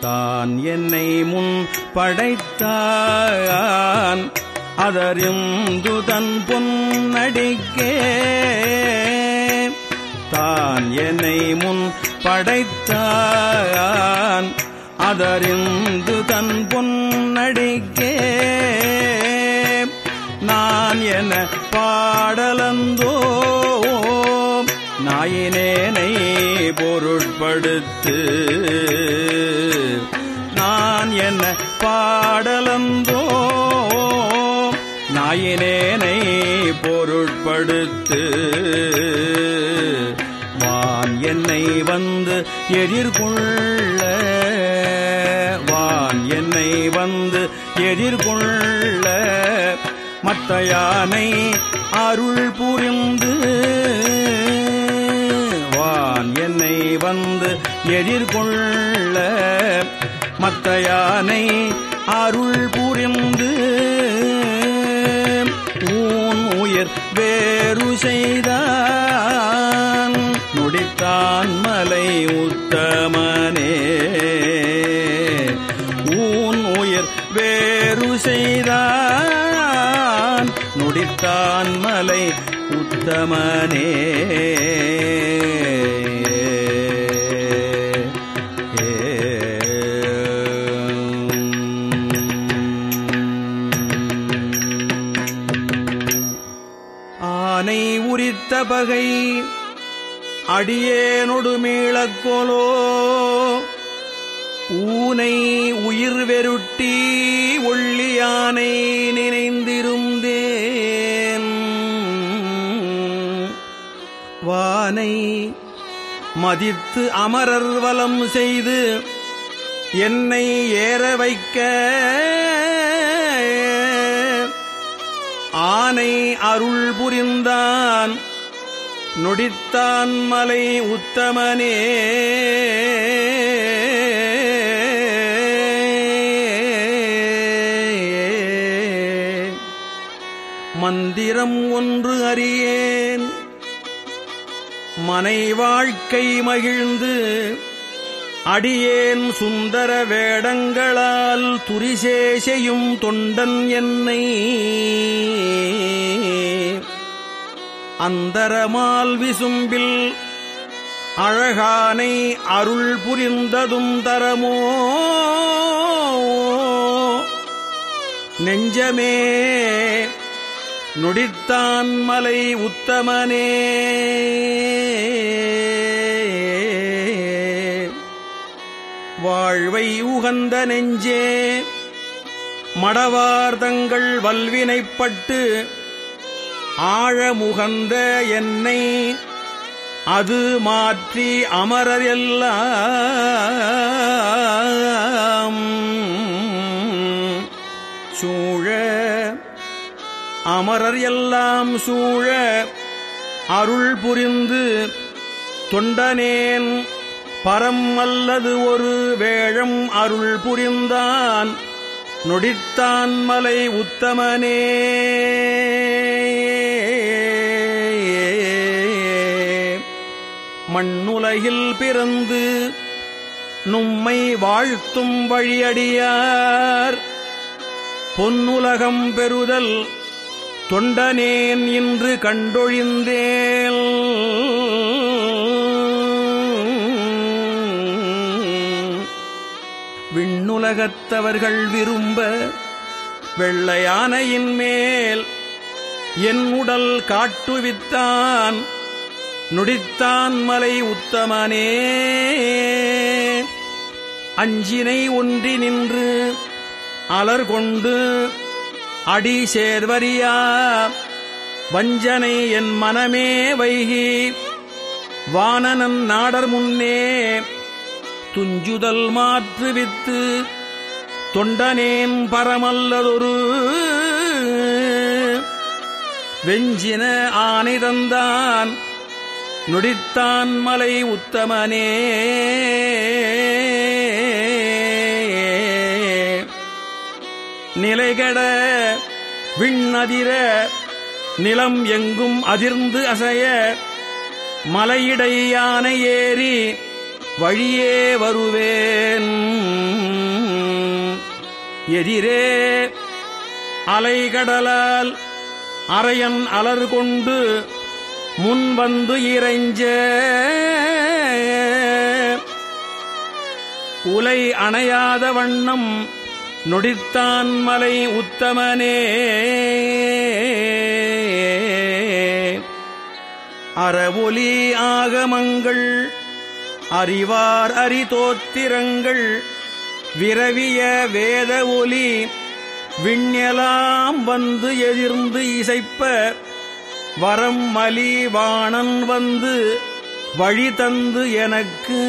தான் என்னை முன் படைத்தான். அதறிந்துதன் பொன்னடிக்கே தான் என்னை முன் படைத்தான். அதறிந்து தன் பொன்னடிக்கே. நான் என பாடலந்தோ நாயினேனை பொருட்படுத்து. நான் என்ன பாடலந்தோ நாயினேனை பொருட்படுத்து. என்னை வந்து எதிர்கொள்ள. வான் என்னை வந்து எதிர்கொள்ள. மத்த யானை அருள் புரிந்து. வான் என்னை வந்து எதிர்கொள்ள. மத்த யானை அருள் புரிந்து. ஊன் உயிர் வேறு செய்தார். நுடித்தான் மலை உத்தமனே. ஊன் உயிர் வேறு செய்தான் நுடித்தான் மலை உத்தமனே. அடியேனொடு மீளக்கோலோ. ஊனை உயிர் வெருட்டி ஒள்ளியானை நினைந்திருந்தேன் வானை மதித்து அமரர் வலம் செய்து என்னை ஏற வைக்க. ஆனை அருள் புரிந்தான். நொடித்தான் மலை உத்தமனே. மந்திரம் ஒன்று அறியேன். மனை வாழ்க்கை மகிழ்ந்து அடியேன் சுந்தர வேடங்களால் துரிசேஷையும் தொண்டன் என்னை. அந்தரமால் விசும்பில் அழகானை அருள் புரிந்ததும் தரமோ? நெஞ்சமே நொடித்தான் மலை உத்தமனே. வாழ்வை உகந்த நெஞ்சே மடவார்தங்கள் வல்வினைப்பட்டு ஆழமுகந்த என்னை அது மாற்றி அமரர் எல்லாம் சூழ அமரர் எல்லாம் சூழ அருள் புரிந்து தொண்டனேன் பரம் அல்லது ஒரு வேழம் அருள் புரிந்தான். நொடித்தான் மலை உத்தமனே. மண்ணுலகில் பிறந்து நும்மை வாழ்த்தும் வழியடியார். பொன்னுலகம் பெறுதல் தொண்டனேன் இன்று கண்டொழிந்தேல். விண்ணுலகத்தவர்கள் விரும்ப வெள்ளையானையின் மேல் என் உடல் காட்டுவித்தான். நுடித்தான் மலை உத்தமனே. அஞ்சினை ஒன்றி நின்று அலர்கொண்டு அடி சேர்வரியா. வஞ்சனை என் மனமே வைகி. வானனன் நாடர் முன்னே துஞ்சுதல் மாற்றுவித்து தொண்டனேன் பரமல்லதொரு. வெஞ்சின ஆனை தந்தான் நொடித்தான் மலை உத்தமனே. நிலைகட விண்ணதிர நிலம் எங்கும் அதிர்ந்து அசைய மலையிடை யானை ஏறி வழியே வருவேன். எதிரே அலைகடலால் அரையன் அலர் கொண்டு முன் வந்து இறைஞ்ச உலை அணையாத வண்ணம் நொடித்தான் மலை உத்தமனே. அறவொலி ஆகமங்கள் அறிவார் அரிதோத்திரங்கள் விரவிய வேத ஒலி விண்ணெலாம் வந்து எதிர்ந்து இசைப்ப வரம் மலிவாணன் வந்து வழி தந்து எனக்கு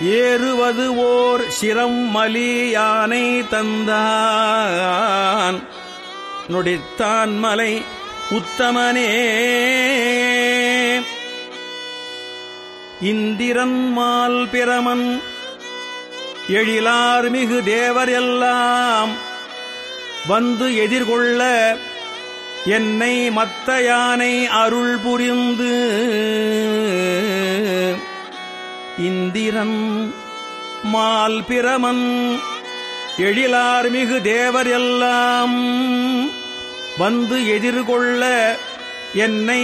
ஏறுவது ஓர் சிரம் மலி யானை தந்தான். நொடித்தான் மலை உத்தமனே. இந்திரன் மால் பிரமன் எழிலார் மிகு தேவர் எல்லாம் வந்து எதிர்கொள்ள என்னை மத்த யானை அருள் புரிந்து இந்திரன் மால் பிரமன் எழிலார்மிகு தேவர் எல்லாம் வந்து எதிர்கொள்ள என்னை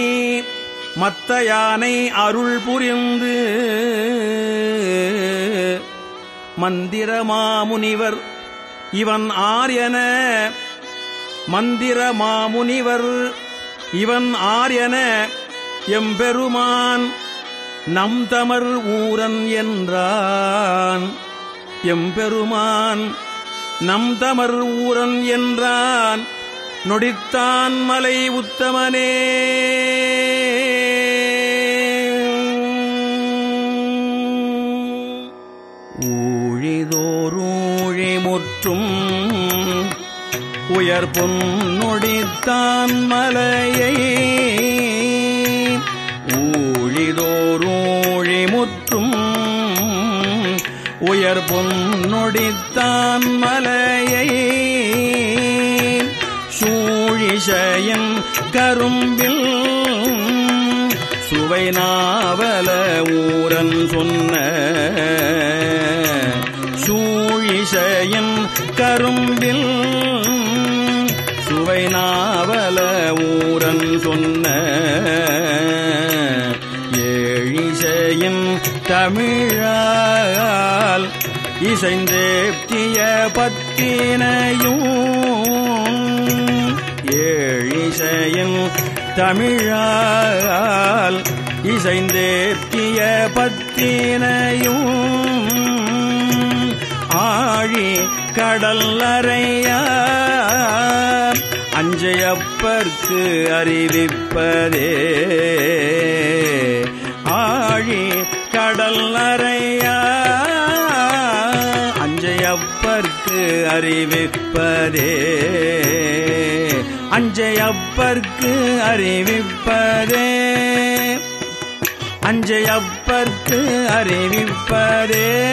மத்த யானை அருள் புரிந்து மந்திர மாமுனிவர் இவன் ஆர் என மந்திர மாமுனிவர். இவன் ஆர் என எம்பெருமான். நம் தமர் ஊரன் என்றான். எம்பெருமான் நம் தமர் ஊரன் என்றான். நொடித்தான் மலை உத்தமனே. மலர் பொன்னொடித்தான் மலையை ஊழிதோரூழி முற்றும் உயர் பொன்னொடித்தான் மலையை சூழிஷயன் கரும்பில் சுவை நாவல ஊரன் சொன்ன சூழிஷயன் கரும்பில் சுவை நாவல ஊரன் சொன்ன ஏழிசையின் தமிழால் இசைந்தேப்திய பத்தினையும் ஏழிசையின் தமிழால் இசைந்தேப்திய பத்தினையும் ஆழி கடல் அறையா அஞ்சையப்பர்க்கு அறிவிப்பதே. ஆழி கடல் அறையா அஞ்சையப்பர்க்கு அறிவிப்பதே. அஞ்சையப்பர்க்கு அறிவிப்பதே. அஞ்சையப்பர்க்கு அறிவிப்பதே.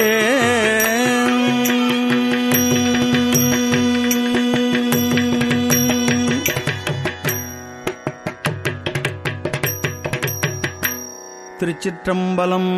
ஏ திருச்சிற்றம்பலம்